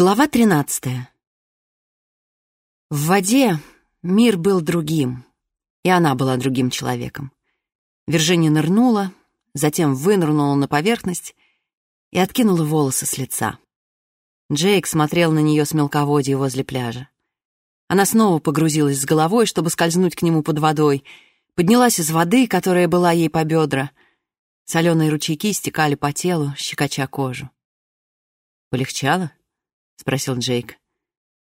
Глава 13. В воде мир был другим, и она была другим человеком. Виржиния нырнула, затем вынырнула на поверхность и откинула волосы с лица. Джейк смотрел на нее с мелководья возле пляжа. Она снова погрузилась с головой, чтобы скользнуть к нему под водой, поднялась из воды, которая была ей по бедра. Соленые ручейки стекали по телу, щекоча кожу. Полегчало? — спросил Джейк.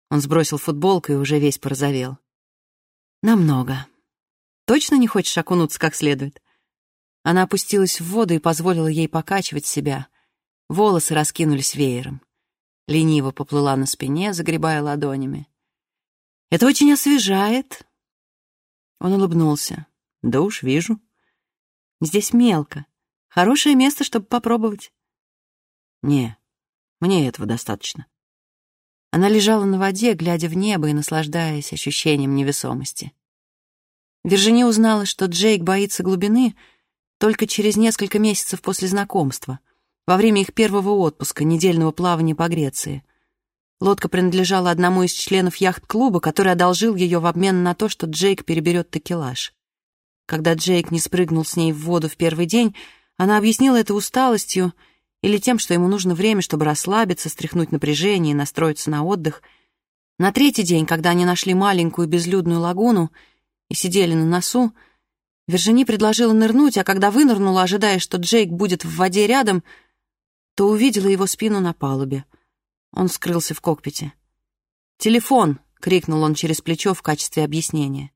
Он сбросил футболку и уже весь порозовел. «Намного. Точно не хочешь окунуться как следует?» Она опустилась в воду и позволила ей покачивать себя. Волосы раскинулись веером. Лениво поплыла на спине, загребая ладонями. «Это очень освежает». Он улыбнулся. «Да уж, вижу. Здесь мелко. Хорошее место, чтобы попробовать». «Не, мне этого достаточно». Она лежала на воде, глядя в небо и наслаждаясь ощущением невесомости. Виржини узнала, что Джейк боится глубины только через несколько месяцев после знакомства, во время их первого отпуска, недельного плавания по Греции. Лодка принадлежала одному из членов яхт-клуба, который одолжил ее в обмен на то, что Джейк переберет такелаж. Когда Джейк не спрыгнул с ней в воду в первый день, она объяснила это усталостью или тем, что ему нужно время, чтобы расслабиться, стряхнуть напряжение и настроиться на отдых. На третий день, когда они нашли маленькую безлюдную лагуну и сидели на носу, Вержини предложила нырнуть, а когда вынырнула, ожидая, что Джейк будет в воде рядом, то увидела его спину на палубе. Он скрылся в кокпите. «Телефон!» — крикнул он через плечо в качестве объяснения.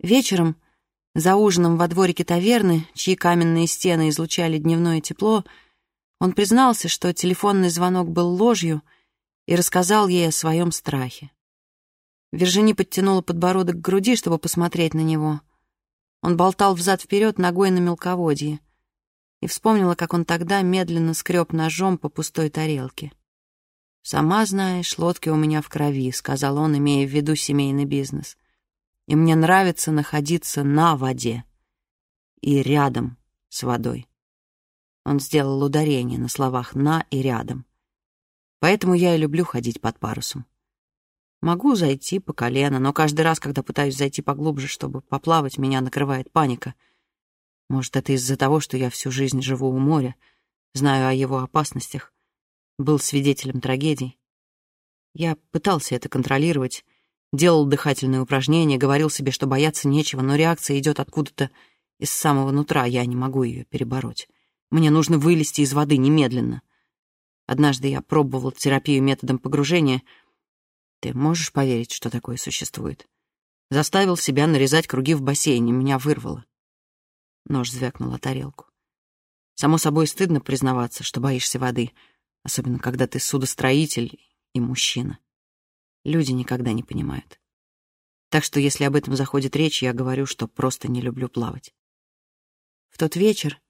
Вечером, за ужином во дворике таверны, чьи каменные стены излучали дневное тепло, — он признался, что телефонный звонок был ложью, и рассказал ей о своем страхе. Вержини подтянула подбородок к груди, чтобы посмотреть на него. Он болтал взад-вперед ногой на мелководье и вспомнила, как он тогда медленно скреб ножом по пустой тарелке. «Сама знаешь, лодки у меня в крови», — сказал он, имея в виду семейный бизнес. «И мне нравится находиться на воде и рядом с водой». Он сделал ударение на словах «на» и «рядом». Поэтому я и люблю ходить под парусом. Могу зайти по колено, но каждый раз, когда пытаюсь зайти поглубже, чтобы поплавать, меня накрывает паника. Может, это из-за того, что я всю жизнь живу у моря, знаю о его опасностях, был свидетелем трагедий. Я пытался это контролировать, делал дыхательные упражнения, говорил себе, что бояться нечего, но реакция идет откуда-то из самого нутра, я не могу ее перебороть. Мне нужно вылезти из воды немедленно. Однажды я пробовал терапию методом погружения. Ты можешь поверить, что такое существует? Заставил себя нарезать круги в бассейне, меня вырвало. Нож звякнул о тарелку. Само собой, стыдно признаваться, что боишься воды, особенно когда ты судостроитель и мужчина. Люди никогда не понимают. Так что, если об этом заходит речь, я говорю, что просто не люблю плавать. В тот вечер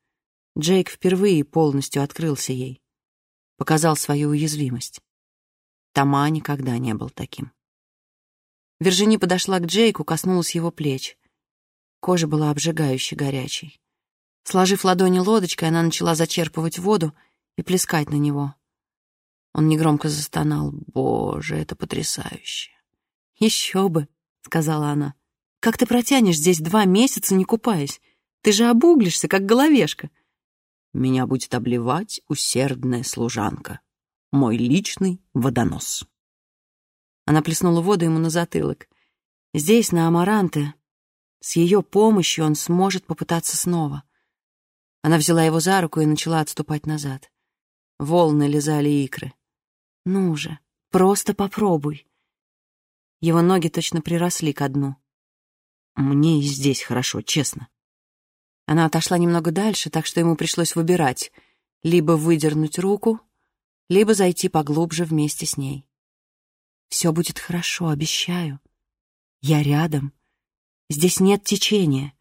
Джейк впервые полностью открылся ей, показал свою уязвимость. Тома никогда не был таким. Вержини подошла к Джейку, коснулась его плеч. Кожа была обжигающе горячей. Сложив ладони лодочкой, она начала зачерпывать воду и плескать на него. Он негромко застонал. «Боже, это потрясающе!» «Еще бы!» — сказала она. «Как ты протянешь здесь два месяца, не купаясь? Ты же обуглишься, как головешка меня будет обливать усердная служанка, мой личный водонос. Она плеснула воду ему на затылок. Здесь, на Амаранте, с ее помощью он сможет попытаться снова. Она взяла его за руку и начала отступать назад. Волны лизали икры. «Ну же, просто попробуй». Его ноги точно приросли ко дну. «Мне и здесь хорошо, честно». Она отошла немного дальше, так что ему пришлось выбирать — либо выдернуть руку, либо зайти поглубже вместе с ней. «Все будет хорошо, обещаю. Я рядом. Здесь нет течения».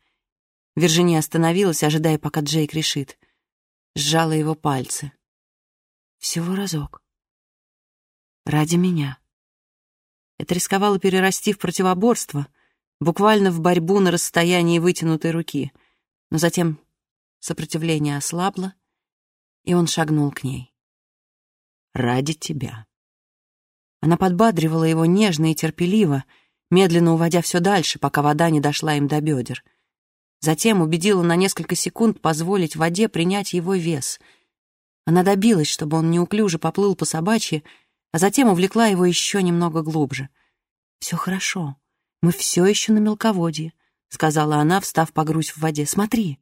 Виржиния остановилась, ожидая, пока Джейк решит. Сжала его пальцы. Всего разок. Ради меня. Это рисковало перерасти в противоборство, буквально в борьбу на расстоянии вытянутой руки — но затем сопротивление ослабло, и он шагнул к ней. «Ради тебя». Она подбадривала его нежно и терпеливо, медленно уводя все дальше, пока вода не дошла им до бедер. Затем убедила на несколько секунд позволить воде принять его вес. Она добилась, чтобы он неуклюже поплыл по собачьи, а затем увлекла его еще немного глубже. «Все хорошо. Мы все еще на мелководье», — сказала она, встав по грудь в воде. «Смотри».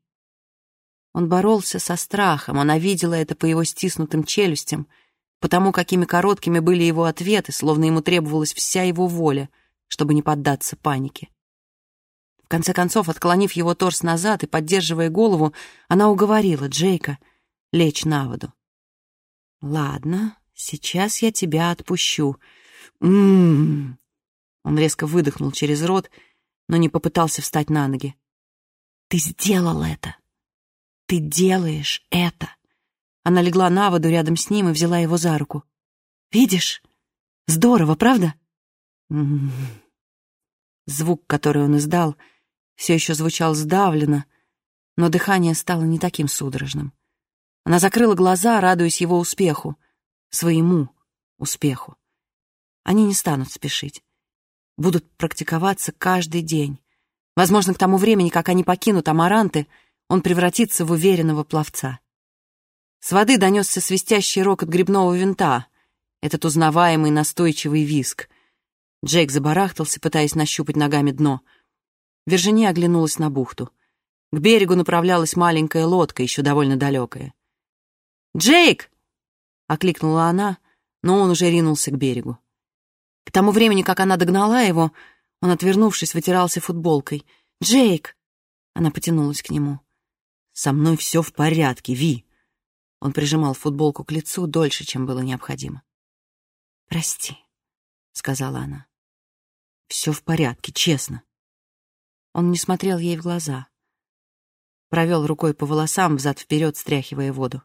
Он боролся со страхом, она видела это по его стиснутым челюстям, потому какими короткими были его ответы, словно ему требовалась вся его воля, чтобы не поддаться панике. В конце концов, отклонив его торс назад и поддерживая голову, она уговорила Джейка лечь на воду. «Ладно, сейчас я тебя отпущу». «М-м-м!» Он резко выдохнул через рот, но не попытался встать на ноги. «Ты сделал это!» Ты делаешь это. Она легла на воду рядом с ним и взяла его за руку. Видишь? Здорово, правда? Звук, который он издал, все еще звучал сдавленно, но дыхание стало не таким судорожным. Она закрыла глаза, радуясь его успеху, своему успеху. Они не станут спешить. Будут практиковаться каждый день. Возможно, к тому времени, как они покинут Амаранты — он превратится в уверенного пловца. С воды донесся свистящий рокот грибного винта, этот узнаваемый настойчивый виск. Джейк забарахтался, пытаясь нащупать ногами дно. Виржиния оглянулась на бухту. К берегу направлялась маленькая лодка, еще довольно далекая. «Джейк!» — окликнула она, но он уже ринулся к берегу. К тому времени, как она догнала его, он, отвернувшись, вытирался футболкой. «Джейк!» — она потянулась к нему. «Со мной все в порядке, Ви!» Он прижимал футболку к лицу дольше, чем было необходимо. «Прости», — сказала она. «Все в порядке, честно». Он не смотрел ей в глаза. Провел рукой по волосам, взад-вперед, стряхивая воду.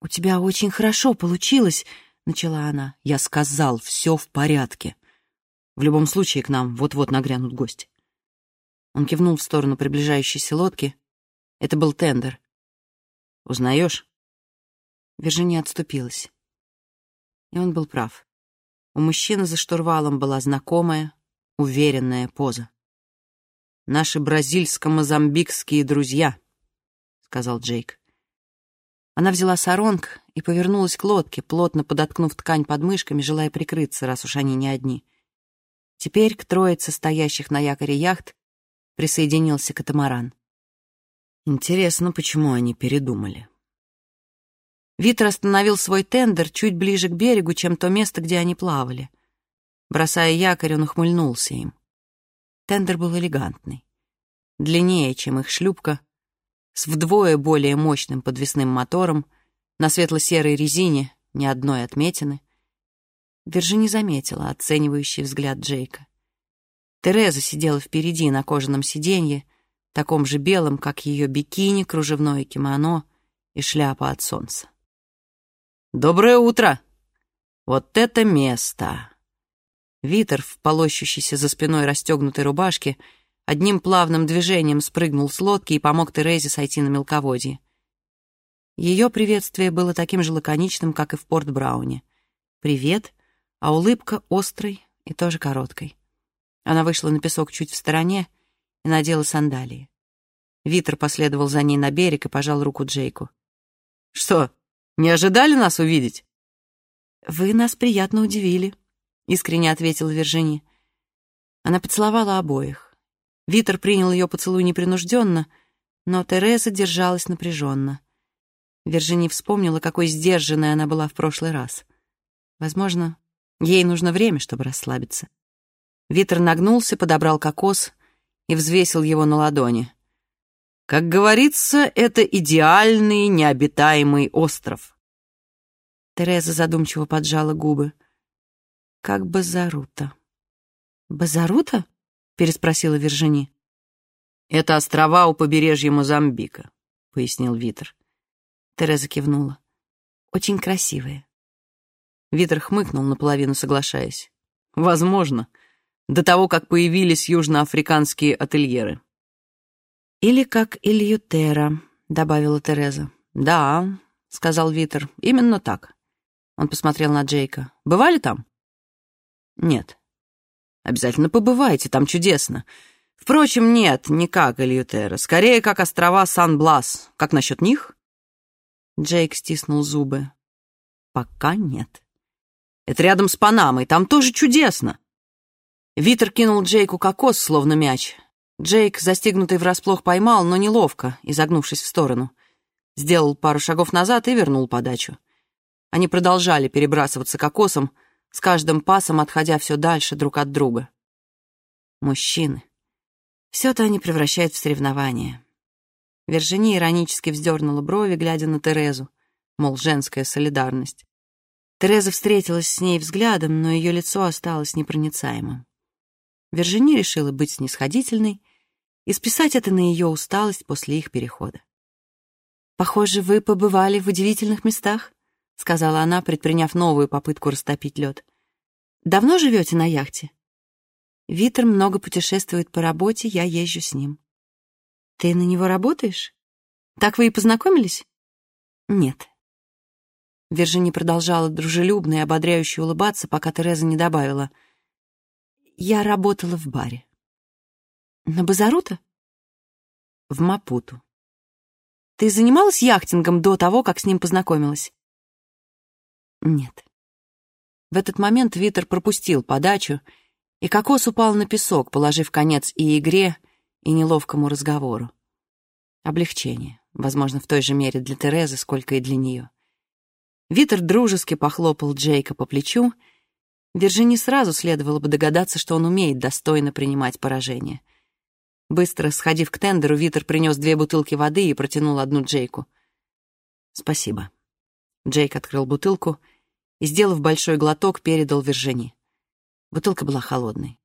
«У тебя очень хорошо получилось», — начала она. «Я сказал, все в порядке. В любом случае к нам вот-вот нагрянут гости». Он кивнул в сторону приближающейся лодки, это был тендер. Узнаешь? Виржиния отступилась. И он был прав. У мужчины за штурвалом была знакомая, уверенная поза. «Наши бразильско-мозамбикские друзья», — сказал Джейк. Она взяла саронг и повернулась к лодке, плотно подоткнув ткань под мышками, желая прикрыться, раз уж они не одни. Теперь к троице стоящих на якоре яхт присоединился катамаран. Интересно, почему они передумали. Витер остановил свой тендер чуть ближе к берегу, чем то место, где они плавали. Бросая якорь, он ухмыльнулся им. Тендер был элегантный. Длиннее, чем их шлюпка, с вдвое более мощным подвесным мотором, на светло-серой резине ни одной отметины. Держи не заметила оценивающий взгляд Джейка. Тереза сидела впереди на кожаном сиденье, таком же белом, как ее бикини, кружевное кимоно и шляпа от солнца. «Доброе утро! Вот это место!» Витер, в полощущейся за спиной расстегнутой рубашке, одним плавным движением спрыгнул с лодки и помог Терезе сойти на мелководье. Ее приветствие было таким же лаконичным, как и в Порт-Брауне. «Привет», а улыбка острой и тоже короткой. Она вышла на песок чуть в стороне, и надела сандалии. Витер последовал за ней на берег и пожал руку Джейку. «Что, не ожидали нас увидеть?» «Вы нас приятно удивили», — искренне ответила Виржини. Она поцеловала обоих. Витер принял ее поцелуй непринужденно, но Тереза держалась напряженно. Виржини вспомнила, какой сдержанной она была в прошлый раз. Возможно, ей нужно время, чтобы расслабиться. Витер нагнулся, подобрал кокос и взвесил его на ладони. Как говорится, это идеальный необитаемый остров. Тереза задумчиво поджала губы. Как Базарута. Базарута? Переспросила Вержини. Это острова у побережья Мозамбика, пояснил Витер. Тереза кивнула. Очень красивые. Витер хмыкнул, наполовину соглашаясь. Возможно до того, как появились южноафриканские ательеры. «Или как Ильютера», — добавила Тереза. «Да», — сказал Витер, — «именно так». Он посмотрел на Джейка. «Бывали там?» Нет. Обязательно побывайте, там чудесно. Впрочем, нет, не как Эльютера. Скорее, как острова Сан-Блас. Как насчет них? Джейк стиснул зубы. Пока нет. Это рядом с Панамой, там тоже чудесно. Витер кинул Джейку кокос, словно мяч. Джейк, застигнутый врасплох, поймал, но неловко, изогнувшись в сторону. Сделал пару шагов назад и вернул подачу. Они продолжали перебрасываться кокосом, с каждым пасом отходя все дальше друг от друга. Мужчины. Все-то они превращают в соревнование. Вержини иронически вздернула брови, глядя на Терезу, мол, женская солидарность. Тереза встретилась с ней взглядом, но ее лицо осталось непроницаемым. Вержини решила быть снисходительной и списать это на ее усталость после их перехода. «Похоже, вы побывали в удивительных местах», — сказала она, предприняв новую попытку растопить лед. «Давно живете на яхте?» «Витер много путешествует по работе, я езжу с ним». «Ты на него работаешь? Так вы и познакомились?» «Нет». Вержини продолжала дружелюбно и ободряюще улыбаться, пока Тереза не добавила. «Я работала в баре». «На Базарута?» «В Мапуту». «Ты занималась яхтингом до того, как с ним познакомилась?» Нет. В этот момент Витер пропустил подачу, и кокос упал на песок, положив конец и игре, и неловкому разговору. Облегчение, возможно, в той же мере для Терезы, сколько и для нее. Витер дружески похлопал Джейка по плечу. Виржини сразу следовало бы догадаться, что он умеет достойно принимать поражение. Быстро сходив к тендеру, Витер принес две бутылки воды и протянул одну Джейку. «Спасибо». Джейк открыл бутылку и, сделав большой глоток, передал Вержини. Бутылка была холодной.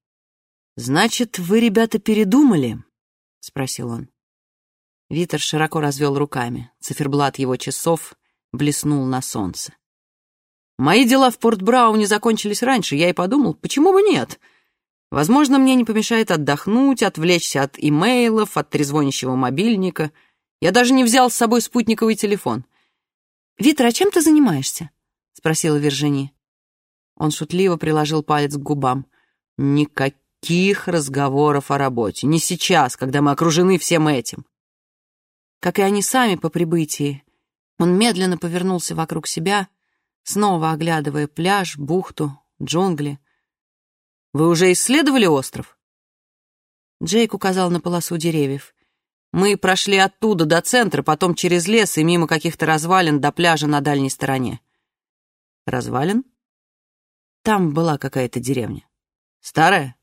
«Значит, вы, ребята, передумали?» — спросил он. Витер широко развел руками. Циферблат его часов блеснул на солнце. «Мои дела в Порт-Брауне закончились раньше. Я и подумал, почему бы нет? Возможно, мне не помешает отдохнуть, отвлечься от имейлов, от трезвонящего мобильника. Я даже не взял с собой спутниковый телефон. «Витер, а чем ты занимаешься?» — спросила Вержини. Он шутливо приложил палец к губам. «Никаких разговоров о работе. Не сейчас, когда мы окружены всем этим». Как и они сами по прибытии, он медленно повернулся вокруг себя, снова оглядывая пляж, бухту, джунгли. «Вы уже исследовали остров?» Джейк указал на полосу деревьев. Мы прошли оттуда до центра, потом через лес и мимо каких-то развалин до пляжа на дальней стороне. Развалин? Там была какая-то деревня. Старая?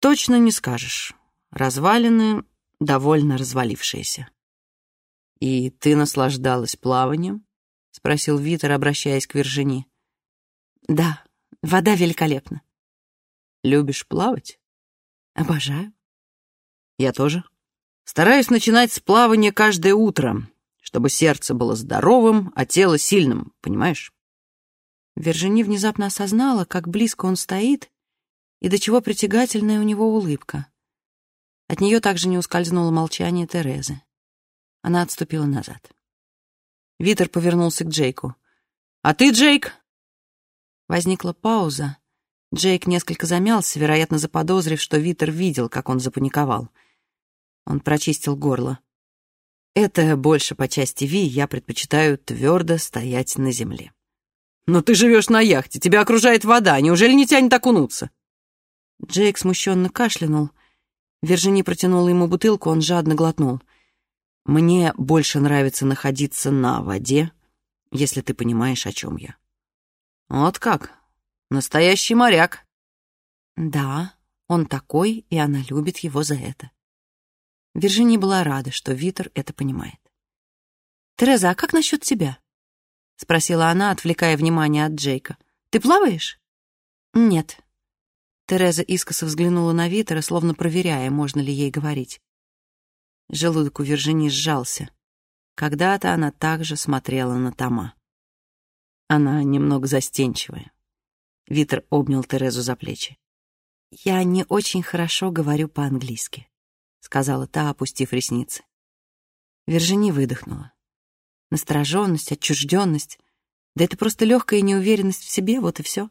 Точно не скажешь. Развалины довольно развалившиеся. «И ты наслаждалась плаванием?» — спросил Витер, обращаясь к Вержини. «Да, вода великолепна». «Любишь плавать?» «Обожаю». «Я тоже», Стараюсь начинать с плавания каждое утро, чтобы сердце было здоровым, а тело сильным, понимаешь? Вержини внезапно осознала, как близко он стоит и до чего притягательная у него улыбка. От нее также не ускользнуло молчание Терезы. Она отступила назад. Витер повернулся к Джейку. «А ты, Джейк?» Возникла пауза. Джейк несколько замялся, вероятно, заподозрив, что Витер видел, как он запаниковал — он прочистил горло. Это больше по части Ви, я предпочитаю твердо стоять на земле. Но ты живешь на яхте, тебя окружает вода, неужели не тянет окунуться? Джейк смущенно кашлянул. Вержини протянула ему бутылку, он жадно глотнул. Мне больше нравится находиться на воде, если ты понимаешь, о чем я. Вот как? Настоящий моряк. Да, он такой, и она любит его за это. Виржини была рада, что Витер это понимает. «Тереза, а как насчет тебя?» — спросила она, отвлекая внимание от Джейка. «Ты плаваешь?» «Нет». Тереза искоса взглянула на Витера, словно проверяя, можно ли ей говорить. Желудок у Виржини сжался. Когда-то она также смотрела на Тома. Она немного застенчивая. Витер обнял Терезу за плечи. «Я не очень хорошо говорю по-английски». — сказала та, опустив ресницы. Вержини выдохнула. Настороженность, отчужденность. Да это просто легкая неуверенность в себе, вот и все.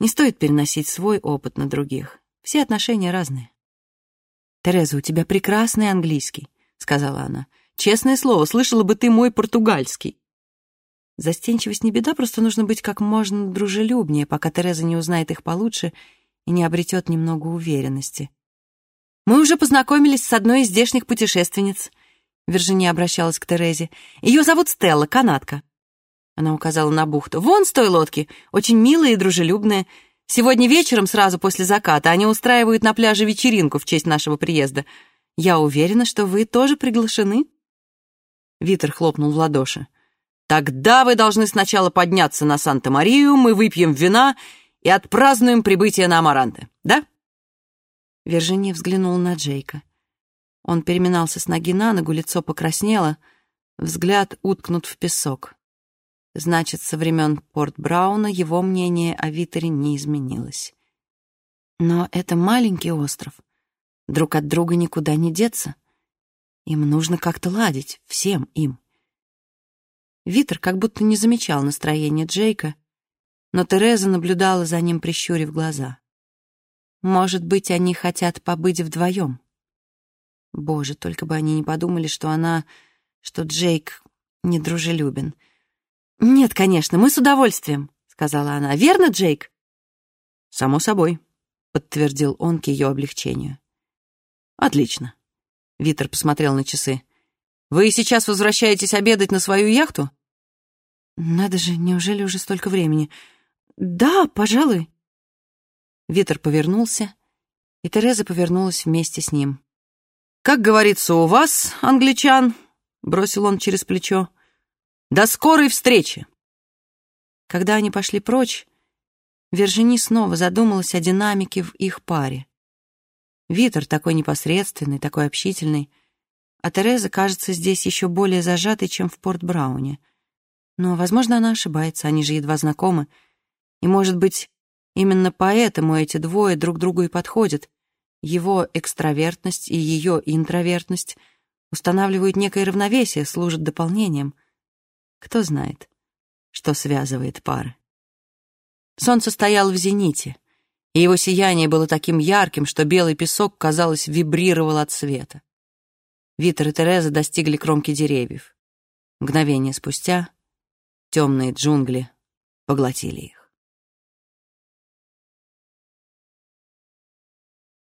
Не стоит переносить свой опыт на других. Все отношения разные. «Тереза, у тебя прекрасный английский», — сказала она. «Честное слово, слышала бы ты мой португальский». Застенчивость не беда, просто нужно быть как можно дружелюбнее, пока Тереза не узнает их получше и не обретет немного уверенности. «Мы уже познакомились с одной из здешних путешественниц», — Виржиния обращалась к Терезе. «Ее зовут Стелла, канатка». Она указала на бухту. «Вон с той лодки, очень милая и дружелюбная. Сегодня вечером, сразу после заката, они устраивают на пляже вечеринку в честь нашего приезда. Я уверена, что вы тоже приглашены». Витер хлопнул в ладоши. Тогда вы должны сначала подняться на Санта-Марию, мы выпьем вина и отпразднуем прибытие на Амаранте, да?» Виржиния взглянул на Джейка. Он переминался с ноги на ногу, лицо покраснело, взгляд уткнут в песок. Значит, со времен Порт Брауна его мнение о Витере не изменилось. Но это маленький остров. Друг от друга никуда не деться. Им нужно как-то ладить, всем им. Витер как будто не замечал настроения Джейка, но Тереза наблюдала за ним, прищурив глаза. Может быть, они хотят побыть вдвоем. Боже, только бы они не подумали, что она... что Джейк недружелюбен. «Нет, конечно, мы с удовольствием», — сказала она. «Верно, Джейк?» «Само собой», — подтвердил он к ее облегчению. «Отлично». Витер посмотрел на часы. Вы сейчас возвращаетесь обедать на свою яхту? Надо же, неужели уже столько времени? Да, пожалуй. Витер повернулся, и Тереза повернулась вместе с ним. «Как говорится у вас, англичан», — бросил он через плечо, — «до скорой встречи!» Когда они пошли прочь, Вержини снова задумалась о динамике в их паре. Витер такой непосредственный, такой общительный — а Тереза кажется здесь еще более зажатой, чем в Порт-Брауне. Но, возможно, она ошибается, они же едва знакомы. И, может быть, именно поэтому эти двое друг другу и подходят. Его экстравертность и ее интровертность устанавливают некое равновесие, служат дополнением. Кто знает, что связывает пары. Солнце стояло в зените, и его сияние было таким ярким, что белый песок, казалось, вибрировал от света. Витер и Тереза достигли кромки деревьев. Мгновение спустя темные джунгли поглотили их.